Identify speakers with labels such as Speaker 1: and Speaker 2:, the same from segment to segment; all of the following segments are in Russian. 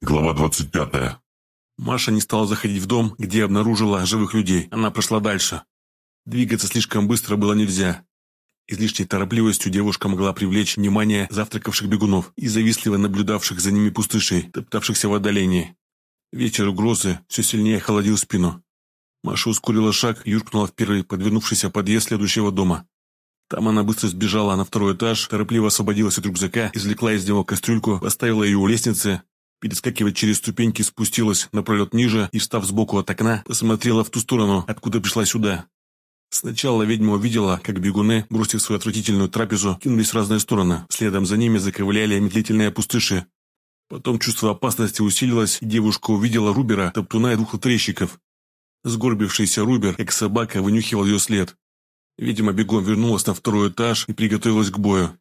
Speaker 1: Глава 25.
Speaker 2: Маша не стала заходить в дом, где обнаружила живых людей. Она прошла дальше. Двигаться слишком быстро было нельзя. Излишней торопливостью девушка могла привлечь внимание завтракавших бегунов и завистливо наблюдавших за ними пустышей, топтавшихся в отдалении. Ветер угрозы все сильнее холодил спину. Маша ускорила шаг и юркнула в первый подвернувшийся подъезд следующего дома. Там она быстро сбежала на второй этаж, торопливо освободилась от рюкзака, извлекла из него кастрюльку, поставила ее у лестницы, Перескакивать через ступеньки спустилась напролет ниже и, встав сбоку от окна, посмотрела в ту сторону, откуда пришла сюда. Сначала ведьма увидела, как бегуны, бросив свою отвратительную трапезу, кинулись в разные стороны. Следом за ними заковыляли медлительные пустыши. Потом чувство опасности усилилось, и девушка увидела Рубера, топтуна и двух лотерейщиков. Сгорбившийся Рубер, как собака, вынюхивал ее след. Видимо, бегом вернулась на второй этаж и приготовилась к бою.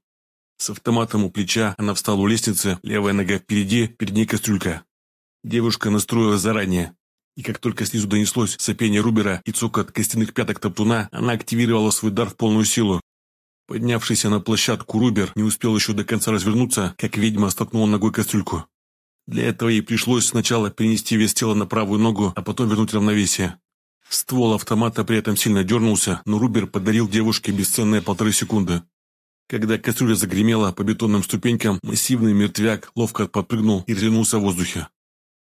Speaker 2: С автоматом у плеча она встала у лестницы, левая нога впереди, перед ней кастрюлька. Девушка настроилась заранее. И как только снизу донеслось сопение Рубера и цокот костяных пяток топтуна, она активировала свой дар в полную силу. Поднявшийся на площадку Рубер не успел еще до конца развернуться, как ведьма столкнула ногой кастрюльку. Для этого ей пришлось сначала перенести вес тела на правую ногу, а потом вернуть равновесие. Ствол автомата при этом сильно дернулся, но Рубер подарил девушке бесценные полторы секунды. Когда кастрюля загремела по бетонным ступенькам, массивный мертвяк ловко подпрыгнул и развернулся в воздухе.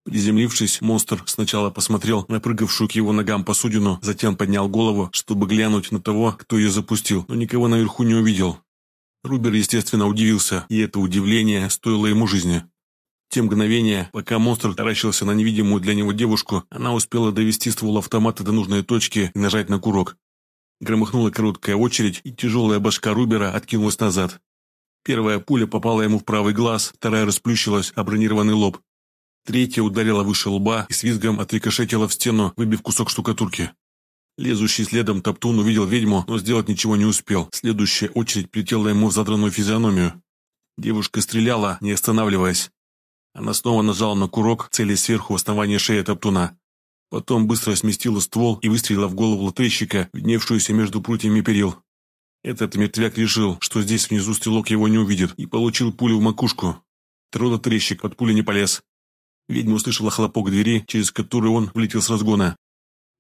Speaker 2: Приземлившись, монстр сначала посмотрел на прыгавшую к его ногам посудину, затем поднял голову, чтобы глянуть на того, кто ее запустил, но никого наверху не увидел. Рубер, естественно, удивился, и это удивление стоило ему жизни. Те мгновения, пока монстр таращился на невидимую для него девушку, она успела довести ствол автомата до нужной точки и нажать на курок. Громыхнула короткая очередь, и тяжелая башка Рубера откинулась назад. Первая пуля попала ему в правый глаз, вторая расплющилась о бронированный лоб. Третья ударила выше лба и с визгом отрикошетила в стену, выбив кусок штукатурки. Лезущий следом Топтун увидел ведьму, но сделать ничего не успел. Следующая очередь прилетела ему в задранную физиономию. Девушка стреляла, не останавливаясь. Она снова нажала на курок, целясь сверху в основание шеи Топтуна. Потом быстро сместила ствол и выстрелила в голову лотерейщика, видневшуюся между прутьями перил. Этот мертвяк решил, что здесь внизу стрелок его не увидит, и получил пулю в макушку. Второй лотерейщик под пулю не полез. Ведьма услышала хлопок двери, через которую он влетел с разгона.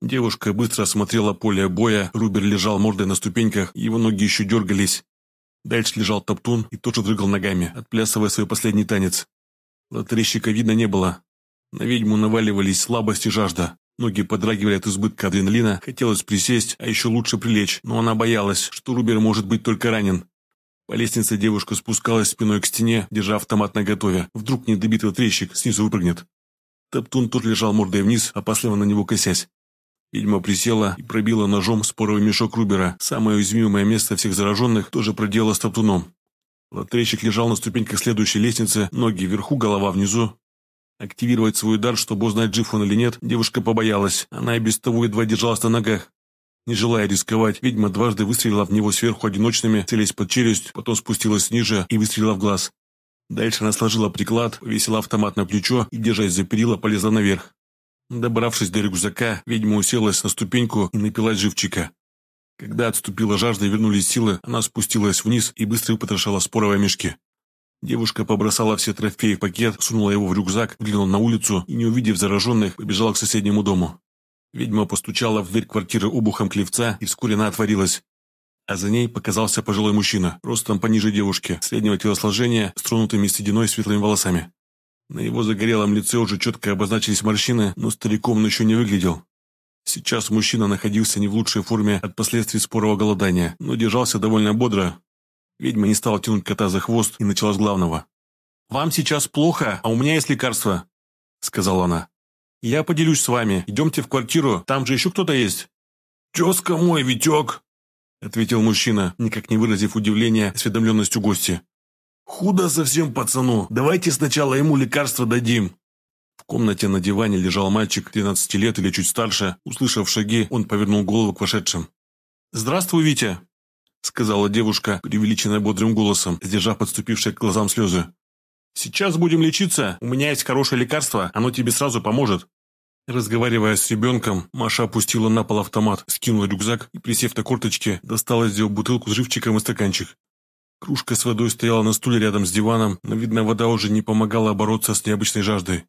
Speaker 2: Девушка быстро осмотрела поле боя, Рубер лежал мордой на ступеньках, его ноги еще дергались. Дальше лежал Топтун и тоже дрыгал ногами, отплясывая свой последний танец. Лотерейщика видно не было, на ведьму наваливались слабость и жажда. Ноги подрагивали от избытка адреналина, хотелось присесть, а еще лучше прилечь, но она боялась, что Рубер может быть только ранен. По лестнице девушка спускалась спиной к стене, держа автомат наготове. Вдруг недобитый трещик снизу выпрыгнет. Топтун тут лежал мордой вниз, опасливо на него косясь. Ведьма присела и пробила ножом споровый мешок Рубера. Самое уязвимое место всех зараженных тоже проделала с топтуном. Лотрейщик лежал на ступеньках следующей лестницы, ноги вверху, голова внизу. Активировать свой удар, чтобы узнать, жив он или нет, девушка побоялась. Она и без того едва держалась на ногах. Не желая рисковать, ведьма дважды выстрелила в него сверху одиночными, целясь под челюсть, потом спустилась ниже и выстрелила в глаз. Дальше она сложила приклад, повесила автомат на плечо и, держась за перила, полезла наверх. Добравшись до рюкзака, ведьма уселась на ступеньку и напилась живчика. Когда отступила жажда и вернулись силы, она спустилась вниз и быстро выпотрошила споровые мешки. Девушка побросала все трофеи в пакет, сунула его в рюкзак, выглянула на улицу и, не увидев зараженных, побежала к соседнему дому. Ведьма постучала в дверь квартиры обухом клевца, и вскоре она отворилась. А за ней показался пожилой мужчина, ростом пониже девушки, среднего телосложения, с тронутыми сединой светлыми волосами. На его загорелом лице уже четко обозначились морщины, но стариком он еще не выглядел. Сейчас мужчина находился не в лучшей форме от последствий спорого голодания, но держался довольно бодро, Ведьма не стала тянуть кота за хвост и начала с главного. «Вам сейчас плохо, а у меня есть лекарство», — сказала она. «Я поделюсь с вами. Идемте в квартиру, там же еще кто-то есть». «Тезка мой, Витек», — ответил мужчина, никак не выразив удивления осведомленностью гости. «Худо совсем пацану. Давайте сначала ему лекарство дадим». В комнате на диване лежал мальчик 13 лет или чуть старше. Услышав шаги, он повернул голову к вошедшим. «Здравствуй, Витя!» Сказала девушка, преувеличенная бодрым голосом, сдержав подступившие к глазам слезы. «Сейчас будем лечиться. У меня есть хорошее лекарство, оно тебе сразу поможет». Разговаривая с ребенком, Маша опустила на пол автомат, скинула рюкзак и, присев на корточки, достала из него бутылку с живчиком и стаканчик. Кружка с водой стояла на стуле рядом с диваном, но, видно, вода уже не помогала бороться с необычной жаждой.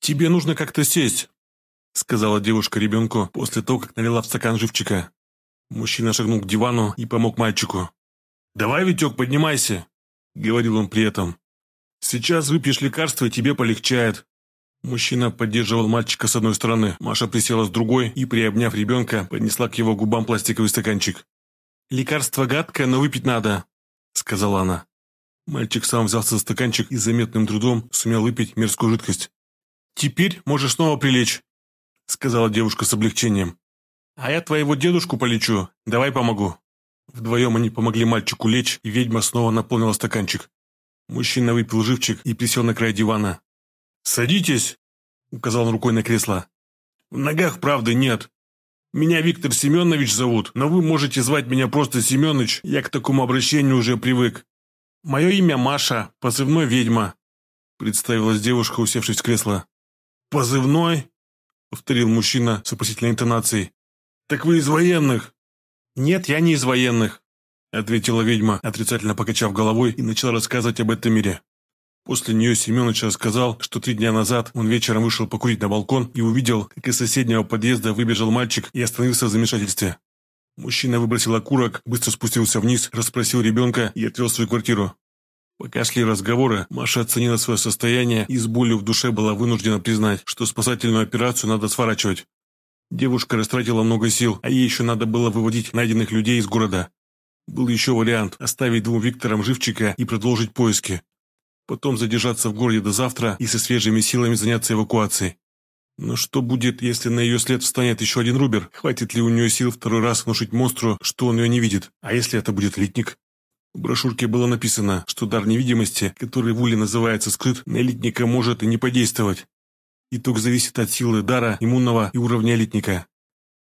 Speaker 2: «Тебе нужно как-то сесть», — сказала девушка ребенку после того, как налила в стакан живчика. Мужчина шагнул к дивану и помог мальчику. «Давай, Витек, поднимайся», — говорил он при этом. «Сейчас выпьешь лекарство, и тебе полегчает». Мужчина поддерживал мальчика с одной стороны, Маша присела с другой и, приобняв ребенка, поднесла к его губам пластиковый стаканчик. «Лекарство гадкое, но выпить надо», — сказала она. Мальчик сам взялся за стаканчик и заметным трудом сумел выпить мерзкую жидкость. «Теперь можешь снова прилечь», — сказала девушка с облегчением. «А я твоего дедушку полечу. Давай помогу». Вдвоем они помогли мальчику лечь, и ведьма снова наполнила стаканчик. Мужчина выпил живчик и присел на край дивана. «Садитесь», — указал он рукой на кресло. «В ногах правды нет. Меня Виктор Семенович зовут, но вы можете звать меня просто Семенович, я к такому обращению уже привык. Мое имя Маша, позывной ведьма», — представилась девушка, усевшись в кресло. «Позывной?» — повторил мужчина с вопросительной интонацией. «Так вы из военных?» «Нет, я не из военных», — ответила ведьма, отрицательно покачав головой и начала рассказывать об этом мире. После нее Семенович рассказал, что три дня назад он вечером вышел покурить на балкон и увидел, как из соседнего подъезда выбежал мальчик и остановился в замешательстве. Мужчина выбросил окурок, быстро спустился вниз, расспросил ребенка и отвел в свою квартиру. Пока шли разговоры, Маша оценила свое состояние и с болью в душе была вынуждена признать, что спасательную операцию надо сворачивать. Девушка растратила много сил, а ей еще надо было выводить найденных людей из города. Был еще вариант – оставить двум Викторам живчика и продолжить поиски. Потом задержаться в городе до завтра и со свежими силами заняться эвакуацией. Но что будет, если на ее след встанет еще один Рубер? Хватит ли у нее сил второй раз внушить монстру, что он ее не видит? А если это будет литник? В брошюрке было написано, что дар невидимости, который в Уле называется скрыт, на элитника может и не подействовать. Итог зависит от силы дара, иммунного и уровня элитника.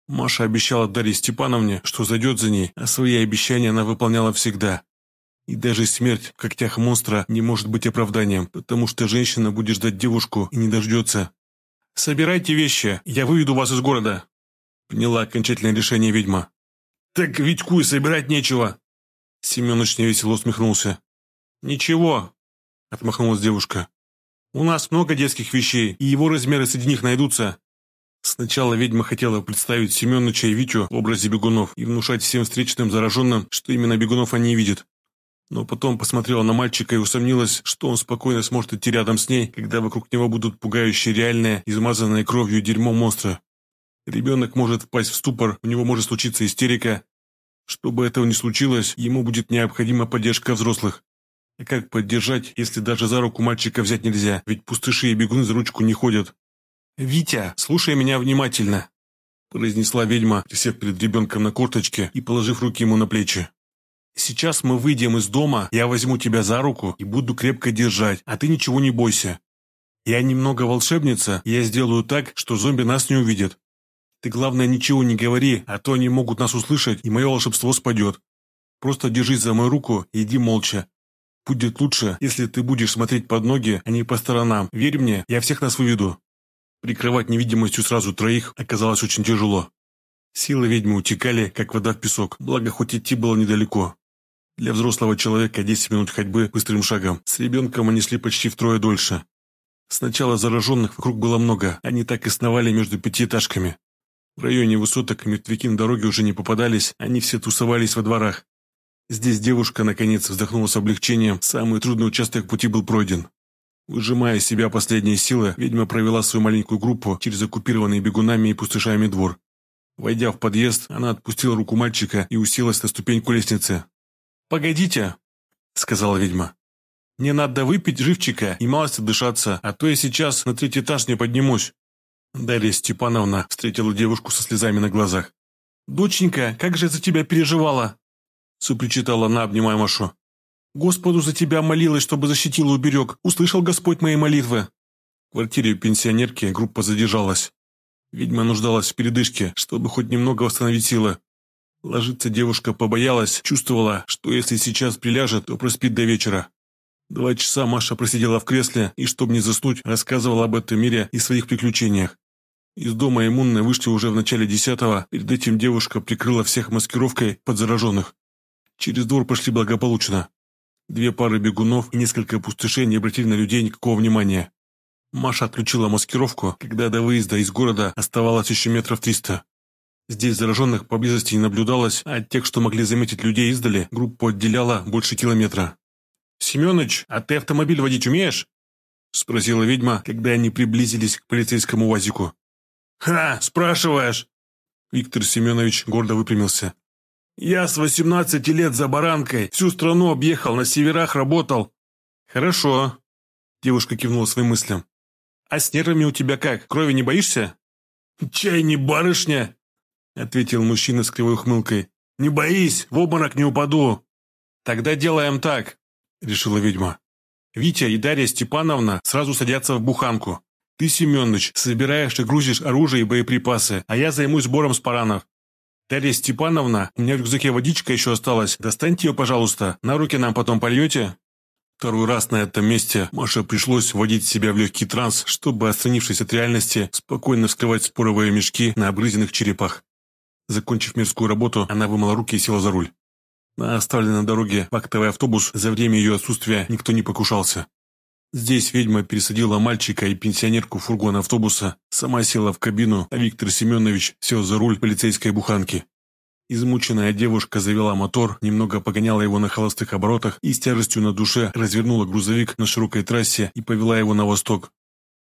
Speaker 2: Маша обещала Дарье Степановне, что зайдет за ней, а свои обещания она выполняла всегда. И даже смерть в когтях монстра не может быть оправданием, потому что женщина будет ждать девушку и не дождется. «Собирайте вещи, я выведу вас из города», — приняла окончательное решение ведьма. «Так Витьку и собирать нечего», Семенович невесело усмехнулся. «Ничего», — отмахнулась девушка. «У нас много детских вещей, и его размеры среди них найдутся». Сначала ведьма хотела представить Семеновича и Витю в образе бегунов и внушать всем встречным зараженным, что именно бегунов они видят. Но потом посмотрела на мальчика и усомнилась, что он спокойно сможет идти рядом с ней, когда вокруг него будут пугающие реальные, измазанные кровью дерьмо монстры. Ребенок может впасть в ступор, у него может случиться истерика, чтобы этого не случилось, ему будет необходима поддержка взрослых. А как поддержать, если даже за руку мальчика взять нельзя, ведь пустыши и бегуны за ручку не ходят? «Витя, слушай меня внимательно», – произнесла ведьма, присев перед ребенком на корточке и положив руки ему на плечи. «Сейчас мы выйдем из дома, я возьму тебя за руку и буду крепко держать, а ты ничего не бойся. Я немного волшебница, я сделаю так, что зомби нас не увидят. Ты, главное, ничего не говори, а то они могут нас услышать, и мое волшебство спадет. Просто держись за мою руку и иди молча. Будет лучше, если ты будешь смотреть под ноги, а не по сторонам. Верь мне, я всех нас выведу». Прикрывать невидимостью сразу троих оказалось очень тяжело. Силы ведьмы утекали, как вода в песок, благо хоть идти было недалеко. Для взрослого человека 10 минут ходьбы быстрым шагом. С ребенком они шли почти втрое дольше. Сначала зараженных вокруг было много, они так и сновали между пятиэтажками. В районе высоток мертвяки на дороге уже не попадались, они все тусовались во дворах. Здесь девушка, наконец, вздохнула с облегчением, самый трудный участок пути был пройден. Выжимая из себя последние силы, ведьма провела свою маленькую группу через оккупированный бегунами и пустышами двор. Войдя в подъезд, она отпустила руку мальчика и уселась на ступеньку лестницы. «Погодите», — сказала ведьма. «Мне надо выпить живчика и малость дышаться, а то я сейчас на третий этаж не поднимусь». Дарья Степановна встретила девушку со слезами на глазах. «Доченька, как же за тебя переживала!» Супричитала она, обнимая Машу. «Господу за тебя молилась, чтобы защитил и уберег. Услышал Господь мои молитвы!» В квартире пенсионерки группа задержалась. Ведьма нуждалась в передышке, чтобы хоть немного восстановить силы. Ложиться девушка побоялась, чувствовала, что если сейчас приляжет, то проспит до вечера. Два часа Маша просидела в кресле и, чтобы не заснуть, рассказывала об этом мире и своих приключениях. Из дома иммунной вышли уже в начале десятого, перед этим девушка прикрыла всех маскировкой под зараженных. Через двор пошли благополучно. Две пары бегунов и несколько пустышей не обратили на людей никакого внимания. Маша отключила маскировку, когда до выезда из города оставалось еще метров триста. Здесь зараженных поблизости не наблюдалось, а тех, что могли заметить людей издали, группу отделяла больше километра. «Семёныч, а ты автомобиль водить умеешь?» – спросила ведьма, когда они приблизились к полицейскому УАЗику. «Ха, спрашиваешь?» Виктор Семенович гордо выпрямился. «Я с 18 лет за баранкой, всю страну объехал, на северах работал». «Хорошо», – девушка кивнула своим мыслям. «А с нервами у тебя как, крови не боишься?» «Чай не барышня», – ответил мужчина с кривой ухмылкой. «Не боись, в обморок не упаду». «Тогда делаем так», – решила ведьма. «Витя и Дарья Степановна сразу садятся в буханку. Ты, Семенович, собираешь и грузишь оружие и боеприпасы, а я займусь сбором спаранов. Дарья Степановна, у меня в рюкзаке водичка еще осталась. Достаньте ее, пожалуйста, на руки нам потом польете». Второй раз на этом месте Маше пришлось вводить себя в легкий транс, чтобы, отстранившись от реальности, спокойно вскрывать споровые мешки на обгрызенных черепах. Закончив мирскую работу, она вымыла руки и села за руль. На оставленной на дороге фактовый автобус за время ее отсутствия никто не покушался. Здесь ведьма пересадила мальчика и пенсионерку в фургон автобуса, сама села в кабину, а Виктор Семенович сел за руль полицейской буханки. Измученная девушка завела мотор, немного погоняла его на холостых оборотах и с тяжестью на душе развернула грузовик на широкой трассе и повела его на восток.